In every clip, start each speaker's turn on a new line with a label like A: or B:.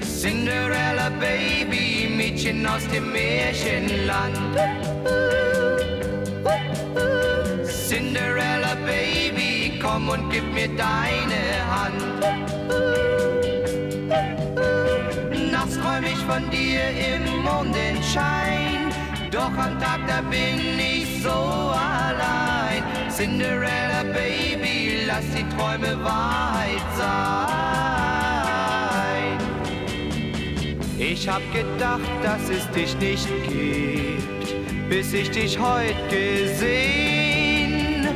A: Cinderella Baby, Mädchen aus dem Märchenland. Cinderella Baby, komm und gib mir deine Hand. Nachts träum ich von dir im Mondenschein, doch am Tag da bin ich. Cinderella Baby, lass die Träume Wahrheit sein. Ich hab gedacht, dass es dich nicht gibt, bis ich dich heut gesehen.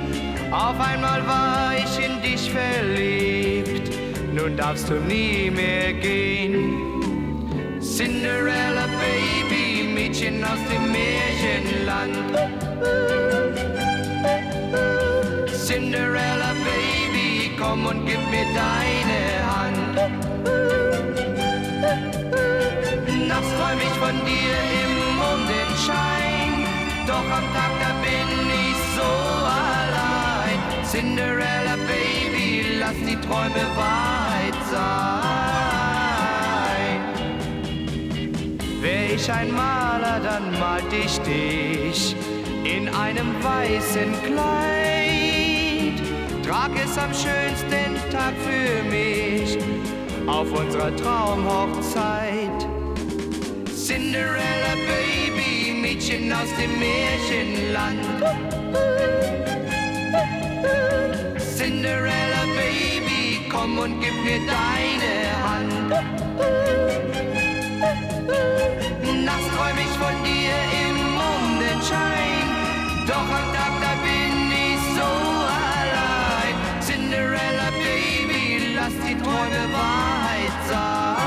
A: Auf einmal war ich in dich verliebt, nun darfst du nie mehr gehen. Cinderella Baby, Mädchen aus dem Märchenland. Cinderella Baby, komm und gib mir deine Hand. Nachts träum ich von dir im Mondenschein, doch am Tag da bin ich so allein. Cinderella Baby, lass die Träume Wahrheit sein. Wär ich ein Maler, dann malt ich dich in einem weißen Kleid. Trag es am schönsten Tag für mich auf unserer Traumhochzeit. Cinderella Baby, Mädchen aus dem Märchenland. Cinderella Baby, komm und gib mir deine die Träume Wahrheit sagen.